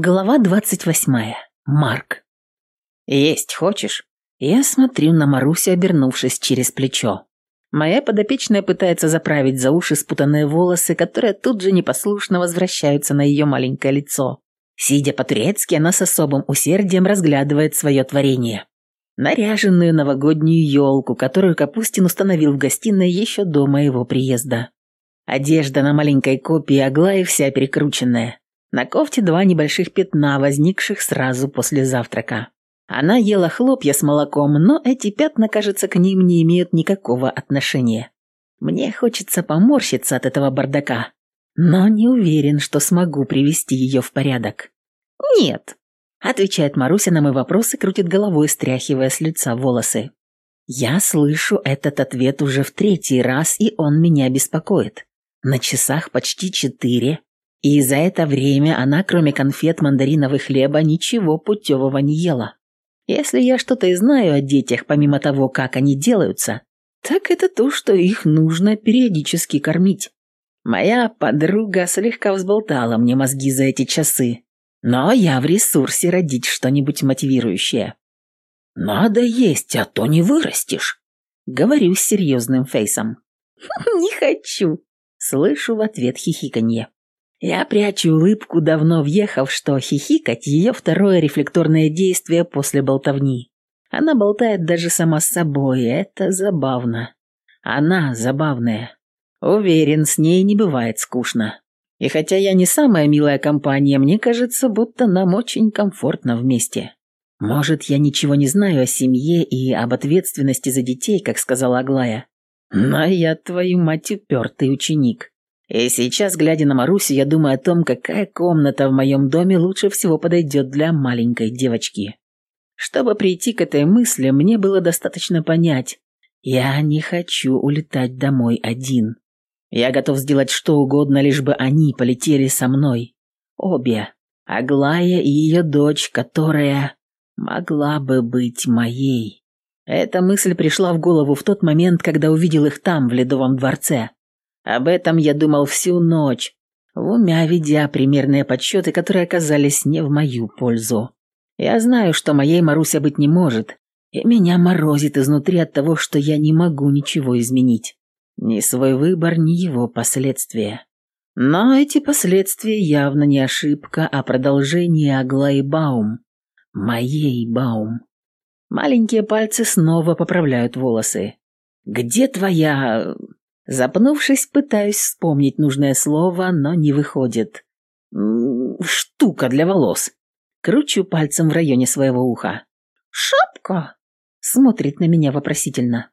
Глава двадцать восьмая. Марк. «Есть хочешь?» Я смотрю на Марусю, обернувшись через плечо. Моя подопечная пытается заправить за уши спутанные волосы, которые тут же непослушно возвращаются на ее маленькое лицо. Сидя по-турецки, она с особым усердием разглядывает свое творение. Наряженную новогоднюю елку, которую Капустин установил в гостиной еще до моего приезда. Одежда на маленькой копии Аглаи вся перекрученная. На кофте два небольших пятна, возникших сразу после завтрака. Она ела хлопья с молоком, но эти пятна, кажется, к ним не имеют никакого отношения. Мне хочется поморщиться от этого бардака, но не уверен, что смогу привести ее в порядок. «Нет», — отвечает Маруся на мой вопрос и крутит головой, стряхивая с лица волосы. Я слышу этот ответ уже в третий раз, и он меня беспокоит. На часах почти четыре, и за это время она, кроме конфет, мандаринов и хлеба, ничего путевого не ела. Если я что-то и знаю о детях, помимо того, как они делаются, так это то, что их нужно периодически кормить. Моя подруга слегка взболтала мне мозги за эти часы, но я в ресурсе родить что-нибудь мотивирующее. «Надо есть, а то не вырастешь», — говорю с серьезным фейсом. «Не хочу», — слышу в ответ хихиканье. Я прячу улыбку, давно въехав, что хихикать – ее второе рефлекторное действие после болтовни. Она болтает даже сама с собой, это забавно. Она забавная. Уверен, с ней не бывает скучно. И хотя я не самая милая компания, мне кажется, будто нам очень комфортно вместе. Может, я ничего не знаю о семье и об ответственности за детей, как сказала Аглая. Но я, твою мать, упертый ученик. И сейчас, глядя на Марусю, я думаю о том, какая комната в моем доме лучше всего подойдет для маленькой девочки. Чтобы прийти к этой мысли, мне было достаточно понять, я не хочу улетать домой один. Я готов сделать что угодно, лишь бы они полетели со мной. Обе. Аглая и ее дочь, которая могла бы быть моей. Эта мысль пришла в голову в тот момент, когда увидел их там, в Ледовом дворце. Об этом я думал всю ночь, в уме ведя примерные подсчеты, которые оказались не в мою пользу. Я знаю, что моей Маруся быть не может, и меня морозит изнутри от того, что я не могу ничего изменить. Ни свой выбор, ни его последствия. Но эти последствия явно не ошибка, а продолжение Аглаи Баум. Моей Баум. Маленькие пальцы снова поправляют волосы. «Где твоя... Запнувшись, пытаюсь вспомнить нужное слово, но не выходит. «Штука для волос». Кручу пальцем в районе своего уха. «Шапка?» Смотрит на меня вопросительно.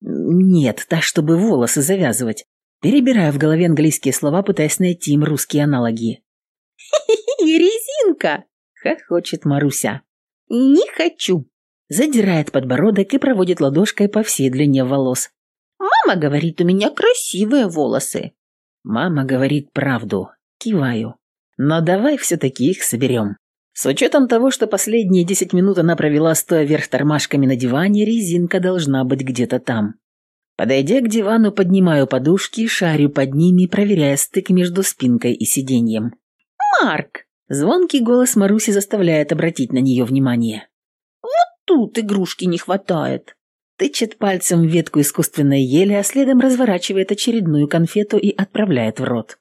«Нет, так, чтобы волосы завязывать». Перебираю в голове английские слова, пытаясь найти им русские аналоги. резинка!» — хохочет Маруся. «Не хочу!» Задирает подбородок и проводит ладошкой по всей длине волос. Мама говорит, у меня красивые волосы. Мама говорит правду. Киваю. Но давай все-таки их соберем. С учетом того, что последние десять минут она провела стоя вверх тормашками на диване, резинка должна быть где-то там. Подойдя к дивану, поднимаю подушки, шарю под ними, проверяя стык между спинкой и сиденьем. «Марк!» Звонкий голос Маруси заставляет обратить на нее внимание. «Вот тут игрушки не хватает!» Тычет пальцем в ветку искусственной ели, а следом разворачивает очередную конфету и отправляет в рот.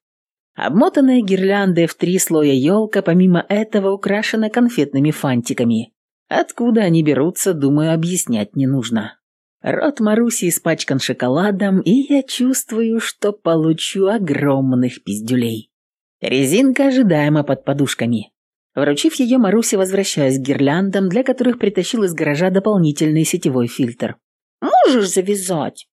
Обмотанная гирляндой в три слоя елка, помимо этого, украшена конфетными фантиками. Откуда они берутся, думаю, объяснять не нужно. Рот Маруси испачкан шоколадом, и я чувствую, что получу огромных пиздюлей. Резинка ожидаемо под подушками. Вручив ее, Маруси возвращаюсь к гирляндам, для которых притащил из гаража дополнительный сетевой фильтр. Можешь завязать?»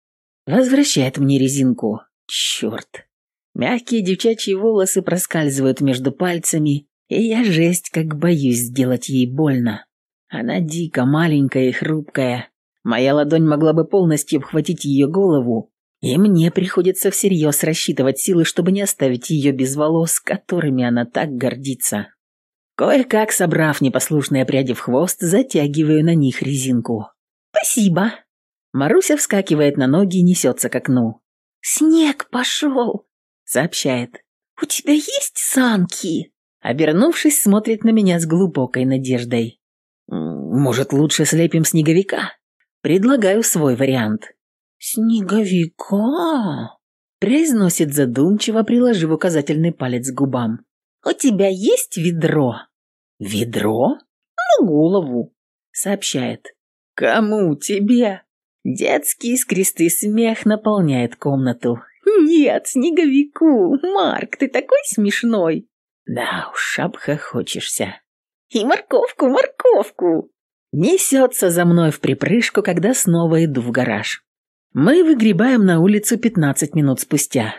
Возвращает мне резинку. Черт. Мягкие девчачьи волосы проскальзывают между пальцами, и я жесть как боюсь сделать ей больно. Она дико маленькая и хрупкая. Моя ладонь могла бы полностью обхватить ее голову, и мне приходится всерьез рассчитывать силы, чтобы не оставить ее без волос, которыми она так гордится. Кое-как, собрав непослушные пряди в хвост, затягиваю на них резинку. «Спасибо!» Маруся вскакивает на ноги и несется к окну. «Снег пошел!» — сообщает. «У тебя есть санки?» Обернувшись, смотрит на меня с глубокой надеждой. «Может, лучше слепим снеговика?» Предлагаю свой вариант. «Снеговика?» произносит задумчиво, приложив указательный палец к губам. «У тебя есть ведро?» «Ведро?» «На голову», — сообщает. «Кому тебе?» Детский искристый смех наполняет комнату. «Нет, снеговику! Марк, ты такой смешной!» «Да уж, обхохочешься!» «И морковку, морковку!» Несется за мной в припрыжку, когда снова иду в гараж. Мы выгребаем на улицу 15 минут спустя.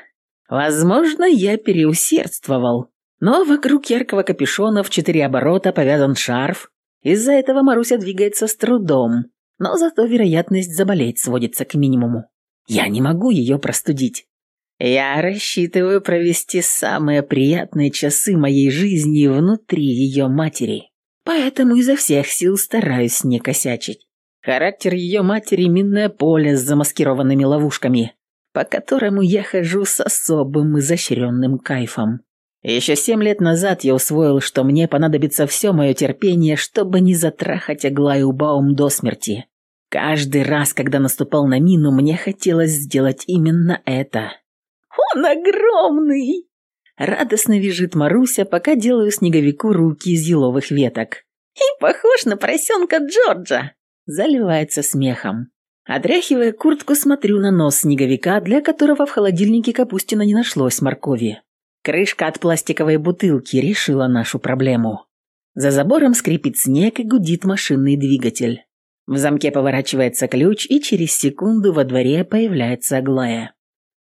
Возможно, я переусердствовал. Но вокруг яркого капюшона в четыре оборота повязан шарф. Из-за этого Маруся двигается с трудом, но зато вероятность заболеть сводится к минимуму. Я не могу ее простудить. Я рассчитываю провести самые приятные часы моей жизни внутри ее матери. Поэтому изо всех сил стараюсь не косячить. Характер ее матери – минное поле с замаскированными ловушками, по которому я хожу с особым изощренным кайфом. Еще семь лет назад я усвоил, что мне понадобится все мое терпение, чтобы не затрахать Аглаю Баум до смерти. Каждый раз, когда наступал на мину, мне хотелось сделать именно это. «Он огромный!» Радостно визжит Маруся, пока делаю снеговику руки из еловых веток. «И похож на поросенка Джорджа!» Заливается смехом. Отряхивая куртку, смотрю на нос снеговика, для которого в холодильнике Капустина не нашлось моркови. Крышка от пластиковой бутылки решила нашу проблему. За забором скрипит снег и гудит машинный двигатель. В замке поворачивается ключ, и через секунду во дворе появляется Аглая.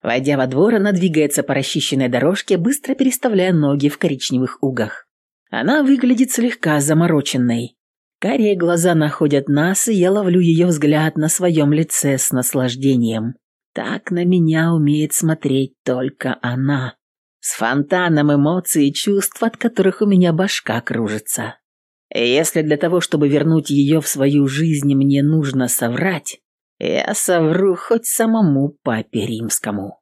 Войдя во двор, она двигается по расчищенной дорожке, быстро переставляя ноги в коричневых угах. Она выглядит слегка замороченной. Карие глаза находят нас, и я ловлю ее взгляд на своем лице с наслаждением. Так на меня умеет смотреть только она. С фонтаном эмоций и чувств, от которых у меня башка кружится. Если для того, чтобы вернуть ее в свою жизнь, мне нужно соврать, я совру хоть самому папе римскому.